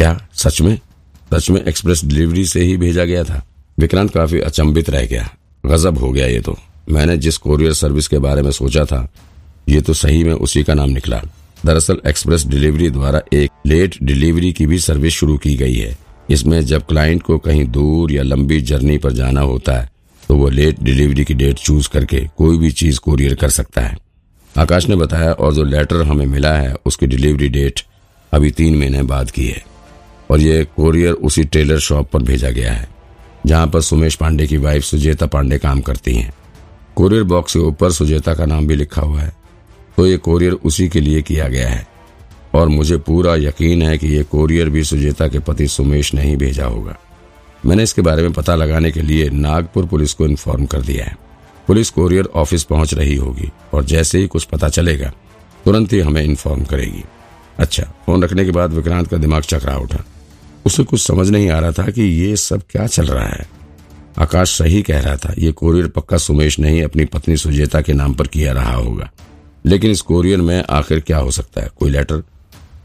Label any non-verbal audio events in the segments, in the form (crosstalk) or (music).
क्या सच में? सच में एक्सप्रेस डिलीवरी से ही भेजा गया था। विक्रांत काफ़ी अचंभित रह गया। गजब हो गया ये तो। मैंने जिस कोरियर सर्विस के बारे में सोचा था, ये तो सही में उसी का नाम निकला। दरअसल एक्सप्रेस डिलीवरी द्वारा एक लेट डिलीवरी की भी सर्विस शुरू की गई है। इसमें जब क्लाइंट को कहीं दूर या लंबी जर्नी पर जाना होता है तो वो लेट डिलीवरी की डेट चूज़ करके कोई भी चीज़ कोरियर कर सकता है। आकाश ने बताया और जो लेटर हमें मिला है, उसकी डिलीवरी डेट अभी तीन महीने बाद की है। और ये कोरियर उसी टेलर शॉप पर भेजा गया है, जहाँ पर सुमेश पांडे की वाइफ सुजेता पांडे काम करती हैं। कोरियर बॉक्स के ऊपर सुजेता का नाम भी लिखा हुआ है तो ये कोरियर उसी के लिए किया गया है। और मुझे पूरा यकीन है कि ये कोरियर भी सुजेता के पति सुमेश ने ही भेजा होगा। मैंने इसके बारे में पता लगाने के लिए नागपुर पुलिस को इन्फॉर्म कर दिया है। पुलिस कोरियर ऑफ़िस पहुँच रही होगी, और जैसे ही कुछ पता चलेगा, तुरंत ही हमें इन्फॉर्म करेगी। अच्छा फ़ोन रखने के बाद विक्रांत का दिमाग चकरा उठा। उसे कुछ समझ नहीं आ रहा था कि ये सब क्या चल रहा है। आकाश सही कह रहा था, ये कोरियर पक्का सुमेश ने ही अपनी पत्नी सुजेता के नाम पर किया रहा होगा। लेकिन इस कोरियर में आखिर क्या हो सकता है? कोई लेटर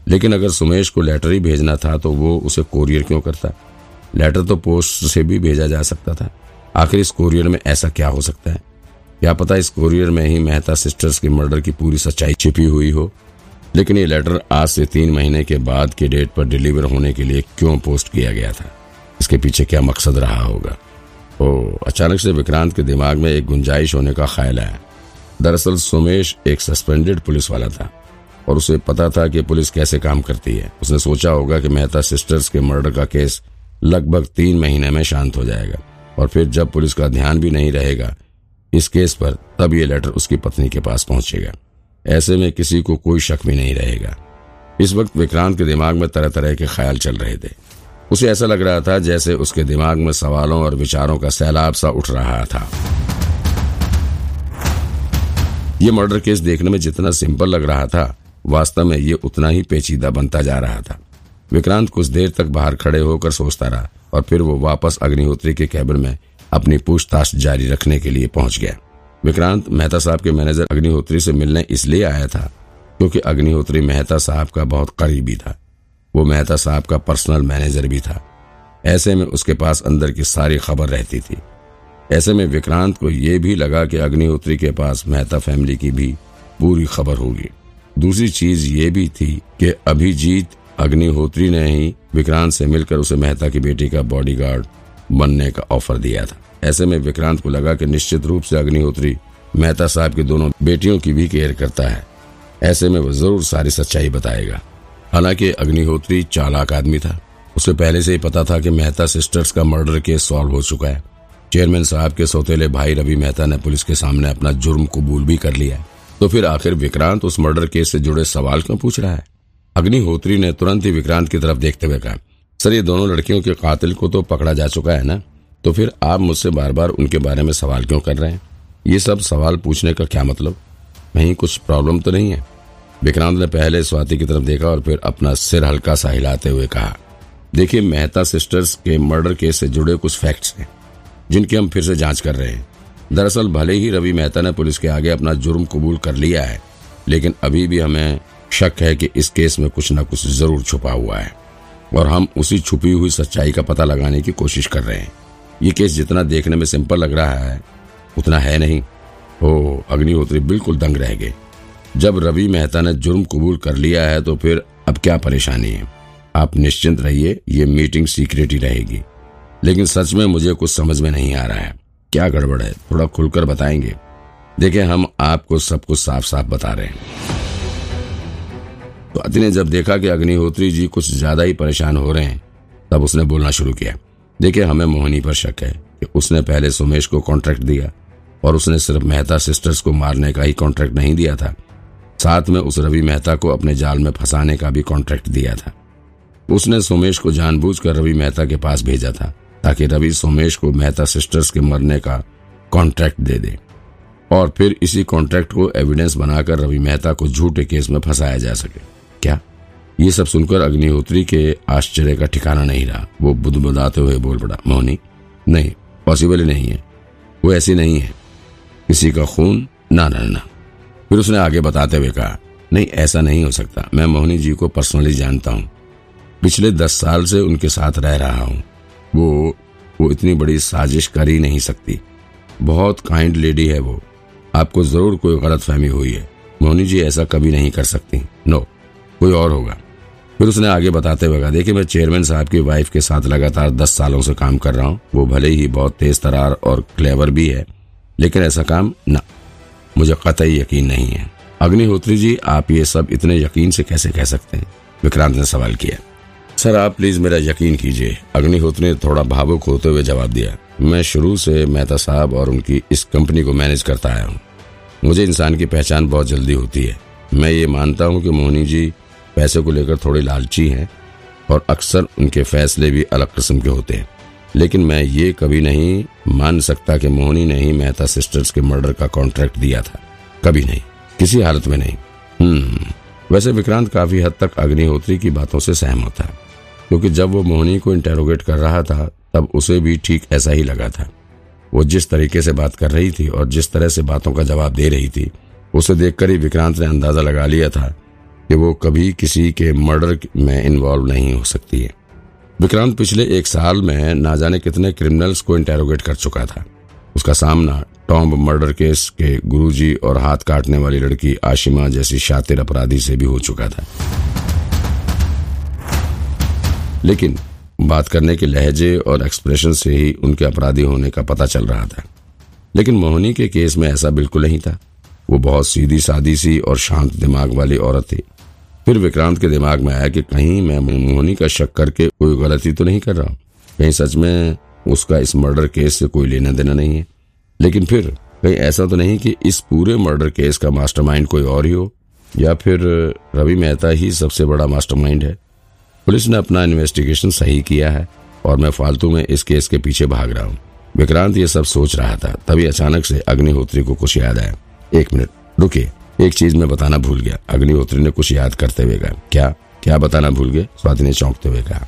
लेकिन अगर सुमेश को लेटर ही भेजना था तो वो उसे कोरियर क्यों करता? लेटर तो पोस्ट से भी भेजा जा सकता था। आखिर इस कोरियर में ऐसा क्या हो सकता है? क्या पता इस कोरियर में ही मेहता सिस्टर्स के मर्डर की पूरी सच्चाई छिपी हुई हो? लेकिन ये लेटर आज से तीन महीने के बाद के डेट पर डिलीवर होने के लिए क्यों पोस्ट किया गया था? इसके पीछे क्या मकसद रहा होगा? ओ, अचानक से विक्रांत के दिमाग में एक गुंजाइश होने का ख्याल आया। दरअसल सुमेश एक सस्पेंडेड पुलिस वाला था और उसे पता था कि पुलिस कैसे काम करती है। उसने सोचा होगा कि मेहता सिस्टर्स के मर्डर का केस लगभग तीन महीने में शांत हो जाएगा और फिर जब पुलिस का ध्यान भी नहीं रहेगा इस केस पर, तब ये लेटर उसकी पत्नी के पास पहुंचेगा। ऐसे में किसी को कोई शक भी नहीं रहेगा। इस वक्त विक्रांत के दिमाग में तरह तरह के ख्याल चल रहे थे। उसे ऐसा लग रहा था जैसे उसके दिमाग में सवालों और विचारों का सैलाब सा उठ रहा था। ये मर्डर केस देखने में जितना सिंपल लग रहा था, वास्तव में ये उतना ही पेचीदा बनता जा रहा था। विक्रांत कुछ देर तक बाहर खड़े होकर सोचता रहा और फिर वो वापस अग्निहोत्री के कैबिन में अपनी पूछताछ जारी रखने के लिए पहुँच गया। विक्रांत मेहता साहब के मैनेजर अग्निहोत्री से मिलने इसलिए आया था क्योंकि अग्निहोत्री मेहता साहब का बहुत करीबी था। वो मेहता साहब का पर्सनल मैनेजर भी था। ऐसे में उसके पास अंदर की सारी खबर रहती थी। ऐसे में विक्रांत को यह भी लगा कि अग्निहोत्री के पास मेहता फैमिली की भी पूरी खबर होगी। दूसरी चीज़ ये भी थी कि अभिजीत अग्निहोत्री ने ही विक्रांत से मिलकर उसे मेहता की बेटी का बॉडीगार्ड बनने का ऑफ़र दिया था। ऐसे में विक्रांत को लगा कि निश्चित रूप से अग्निहोत्री मेहता साहब की दोनों बेटियों की भी केयर करता है। ऐसे में वो ज़रूर सारी सच्चाई बताएगा। हालाँकि अग्निहोत्री चालाक आदमी था। उसे पहले से ही पता था कि मेहता सिस्टर्स का मर्डर केस सॉल्व हो चुका है। चेयरमैन साहब के सौतेले भाई रवि मेहता ने पुलिस के सामने अपना जुर्म कबूल भी कर लिया तो फिर आखिर विक्रांत उस मर्डर केस से जुड़े सवाल क्यों पूछ रहा है? अग्निहोत्री ने तुरंत ही विक्रांत की तरफ़ देखते हुए कहा, सर, ये दोनों लड़कियों के कातिल को तो पकड़ा जा चुका है ना? तो फिर आप मुझसे बार बार उनके बारे में सवाल क्यों कर रहे हैं? ये सब सवाल पूछने का क्या मतलब? कहीं कुछ प्रॉब्लम तो नहीं है? विक्रांत ने पहले स्वाति की तरफ़ देखा और फिर अपना सिर हल्का सा हिलाते हुए कहा, देखिए, मेहता सिस्टर्स के मर्डर केस से जुड़े कुछ फैक्ट्स हैं, जिनकी हम फिर से जाँच कर रहे हैं। दरअसल, भले ही रवि मेहता ने पुलिस के आगे अपना जुर्म कबूल कर लिया है, लेकिन अभी भी हमें शक है कि इस केस में कुछ न कुछ ज़रूर छुपा हुआ है और हम उसी छुपी हुई सच्चाई का पता लगाने की कोशिश कर रहे हैं। ये केस जितना देखने में सिंपल लग रहा है, उतना है नहीं। हो, अग्निहोत्री बिल्कुल दंग रह गए। जब रवि मेहता ने जुर्म कबूल कर लिया है तो फिर अब क्या परेशानी है? आप निश्चिंत रहिए, ये मीटिंग सीक्रेट ही रहेगी। लेकिन सच में मुझे कुछ समझ में नहीं आ रहा है। क्या गड़बड़ है? थोड़ा खुलकर बताएँगे। देखिए, हम आपको सब कुछ साफ़ साफ़ बता रहे हैं। तो अति ने जब देखा कि अग्निहोत्री जी कुछ ज़्यादा ही परेशान हो रहे हैं, तब उसने बोलना शुरू किया। देखिए, हमें मोहनी पर शक है कि उसने पहले सुमेश को कॉन्ट्रैक्ट दिया और उसने सिर्फ़ मेहता सिस्टर्स को मारने का ही कॉन्ट्रैक्ट नहीं दिया था। साथ में उस रवि मेहता को अपने जाल में फंसाने का भी कॉन्ट्रैक्ट दिया था। उसने सोमेश को जानबूझकर रवि मेहता के पास भेजा था, ताकि रवि सोमेश को मेहता सिस्टर्स के मरने का कॉन्ट्रैक्ट दे दे। और फिर इसी कॉन्ट्रैक्ट को एविडेंस बनाकर रवि मेहता को झूठे केस में फंसाया जा सके। क्या? ये सब सुनकर अग्निहोत्री के आश्चर्य का ठिकाना नहीं रहा। वो बुदबुदाते हुए बोल पड़ा, मोहनी, नहीं, पॉसिबल ही नहीं है। वो ऐसी नहीं है। किसी का खून ना ना ना फिर उसने आगे बताते हुए कहा, नहीं, ऐसा नहीं हो सकता। मैं मोहनी जी को पर्सनली जानता हूँ। पिछले दस साल से उनके साथ रह रहा हूँ। वो वो इतनी बड़ी साजिश कर ही नहीं सकती। बहुत काइंड लेडी है वो। आपको ज़रूर कोई गलत फहमी हुई है। मोहनी जी ऐसा कभी नहीं कर सकती। नो कोई और होगा। फिर उसने आगे बताते हुए कहा, देखिए, मैं चेयरमैन साहब की वाइफ के साथ लगातार दस सालों से काम कर रहा हूँ। वो भले ही बहुत तेज तरार और क्लेवर भी है, लेकिन ऐसा काम ना। मुझे कतई यकीन नहीं है। अग्निहोत्री जी, आप ये सब इतने यकीन से कैसे कह सकते हैं? विक्रांत ने सवाल किया। सर, आप प्लीज़ मेरा यकीन कीजिए। अग्निहोत्री ने थोड़ा भावुक होते हुए जवाब दिया, मैं शुरू से मेहता साहब और उनकी इस कंपनी को मैनेज करता आया हूँ। मुझे इंसान की पहचान बहुत जल्दी होती है। मैं ये मानता हूँ कि मोहनी जी पैसे को लेकर थोड़े लालची हैं और अक्सर उनके फैसले भी अलग किस्म के होते हैं। लेकिन मैं ये कभी नहीं मान सकता कि मोहनी ने ही मेहता सिस्टर्स के मर्डर का कॉन्ट्रैक्ट दिया था। कभी नहीं। किसी हालत में नहीं। हम्म। वैसे विक्रांत काफ़ी हद तक अग्निहोत्री की बातों से सहमत था, क्योंकि जब वो मोहनी को इंटेरोगेट कर रहा था, तब उसे भी ठीक ऐसा ही लगा था। वो जिस तरीके से बात कर रही थी और जिस तरह से बातों का जवाब दे रही थी, उसे देखकर ही विक्रांत ने अंदाज़ा लगा लिया था कि वो कभी किसी के मर्डर में इन्वॉल्व नहीं हो सकती है। विक्रांत पिछले एक साल में ना जाने कितने क्रिमिनल्स को इंटेरोगेट कर चुका था। उसका सामना टॉम्ब मर्डर केस के गुरुजी और हाथ काटने वाली लड़की आशिमा जैसी शातिर अपराधी से भी हो चुका था। लेकिन बात करने के लहजे और एक्सप्रेशन से ही उनके अपराधी होने का पता चल रहा था। लेकिन मोहनी के केस में ऐसा बिल्कुल नहीं था। वो बहुत सीधी सादी सी और शांत दिमाग वाली औरत थी। फिर विक्रांत के दिमाग में आया कि कहीं मैं मोहनी का शक करके कोई गलती तो नहीं कर रहा हूँ। कहीं सच में उसका इस मर्डर केस से कोई लेना देना नहीं है। लेकिन फिर कहीं ऐसा तो नहीं कि इस पूरे मर्डर केस का मास्टरमाइंड कोई और ही हो, या फिर रवि मेहता ही सबसे बड़ा मास्टरमाइंड है। पुलिस ने अपना इन्वेस्टिगेशन सही किया है और मैं फालतू में इस केस के पीछे भाग रहा हूँ। विक्रांत ये सब सोच रहा था, तभी अचानक से अग्निहोत्री को कुछ याद आया। एक मिनट, रुकिए। एक चीज़ मैं बताना भूल गया। अग्निहोत्री ने कुछ याद करते हुए कहा, क्या? क्या बताना भूल गए? स्वाति ने चौंकते हुए कहा,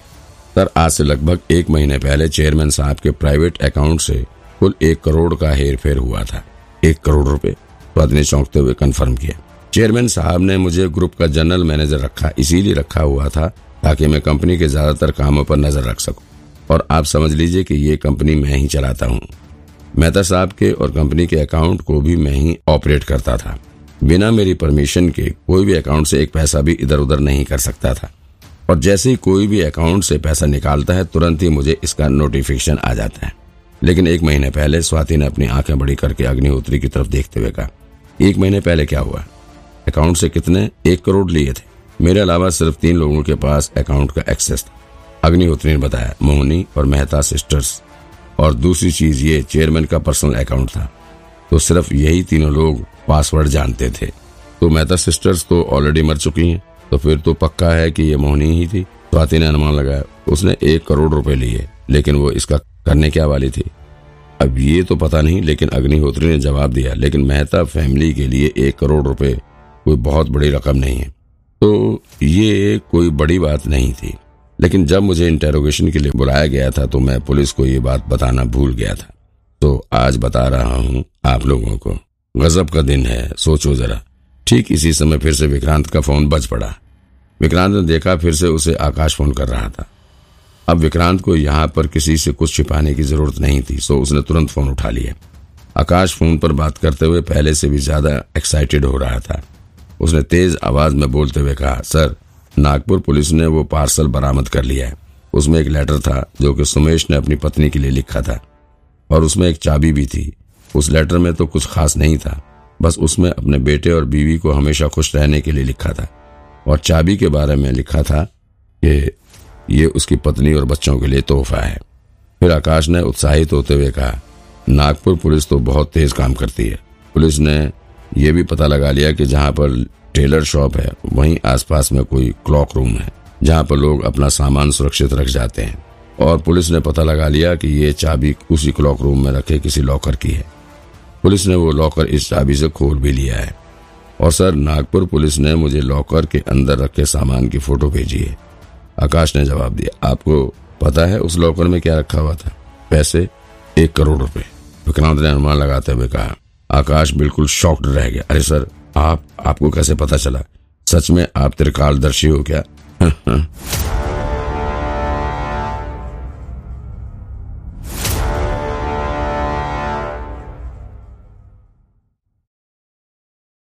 सर, आज से लगभग एक महीने पहले चेयरमैन साहब के प्राइवेट अकाउंट से कुल एक करोड़ का हेर फेर हुआ था। एक करोड़ रुपए? स्वाति ने चौंकते हुए कन्फर्म किया, चेयरमैन साहब ने मुझे ग्रुप का जनरल मैनेजर रखा, इसीलिए रखा हुआ था ताकि मैं कंपनी के ज़्यादातर कामों पर नज़र रख सकूँ। और आप समझ लीजिए कि ये कंपनी मैं ही चलाता हूँ। मेहता साहब के और कंपनी के अकाउंट को भी मैं ही ऑपरेट करता था। बिना मेरी परमिशन के कोई भी अकाउंट से एक पैसा भी इधर उधर नहीं कर सकता था। और जैसे ही कोई भी अकाउंट से पैसा निकालता है, तुरंत ही मुझे इसका नोटिफिकेशन आ जाता है। लेकिन एक महीने पहले स्वाति ने अपनी आँखें बड़ी करके अग्निहोत्री की तरफ़ देखते हुए कहा, एक महीने पहले क्या हुआ? अकाउंट से कितने? एक करोड़ लिए थे। मेरे अलावा सिर्फ़ तीन लोगों के पास अकाउंट का एक्सेस था। अग्निहोत्री ने बताया, मोहनी और मेहता सिस्टर्स और दूसरी चीज़ ये चेयरमैन का पर्सनल अकाउंट था। तो सिर्फ़ यही तीनों लोग पासवर्ड जानते थे। तो मेहता सिस्टर्स तो ऑलरेडी मर चुकी हैं। तो फिर तो पक्का है कि ये मोहनी ही थी। स्वाति ने अनुमान लगाया, उसने एक करोड़ रुपए लिए, लेकिन वो इसका करने क्या वाली थी? अब ये तो पता नहीं, लेकिन अग्निहोत्री ने जवाब दिया, लेकिन मेहता फैमिली के लिए एक करोड़ रुपए कोई बहुत बड़ी रकम नहीं है। तो ये कोई बड़ी बात नहीं थी। लेकिन जब मुझे इंटेरोगेशन के लिए बुलाया गया था तो मैं पुलिस को ये बात बताना भूल गया था। तो आज बता रहा हूँ आप लोगों को। गजब का दिन है, सोचो जरा। ठीक इसी समय फिर से विक्रांत का फ़ोन बज पड़ा। विक्रांत ने देखा, फिर से उसे आकाश फ़ोन कर रहा था। अब विक्रांत को यहाँ पर किसी से कुछ छिपाने की ज़रूरत नहीं थी, सो उसने तुरंत फ़ोन उठा लिया। आकाश फ़ोन पर बात करते हुए पहले से भी ज़्यादा एक्साइटेड हो रहा था। उसने तेज आवाज़ में बोलते हुए कहा, सर, नागपुर पुलिस ने वो पार्सल बरामद कर लिया है। उसमें एक लेटर था जो कि सुमेश ने अपनी पत्नी के लिए लिखा था। और उसमें एक चाबी भी थी। उस लेटर में तो कुछ खास नहीं था। बस उसमें अपने बेटे और बीवी को हमेशा खुश रहने के लिए लिखा था। और चाबी के बारे में लिखा था कि ये उसकी पत्नी और बच्चों के लिए तोहफा है। फिर आकाश ने उत्साहित होते हुए कहा, नागपुर पुलिस तो बहुत तेज काम करती है। पुलिस ने यह भी पता लगा लिया कि जहाँ पर टेलर शॉप है, वहीं आसपास में कोई क्लॉक रूम है, जहाँ पर लोग अपना सामान सुरक्षित रख जाते हैं। और पुलिस ने पता लगा लिया कि ये चाबी उसी क्लॉक रूम में रखे किसी लॉकर की है। पुलिस ने वो लॉकर इस चाबी से खोल भी लिया है। और सर, नागपुर पुलिस ने मुझे लॉकर के अंदर रखे सामान की फ़ोटो भेजी है। आकाश ने जवाब दिया, आपको पता है उस लॉकर में क्या रखा हुआ था? पैसे, एक करोड़ रुपए, विक्रांत ने अनुमान लगाते हुए कहा। आकाश बिल्कुल शॉक्ड रह गया, अरे सर, आप, आपको कैसे पता चला? सच में आप त्रिकालदर्शी हो क्या? (laughs)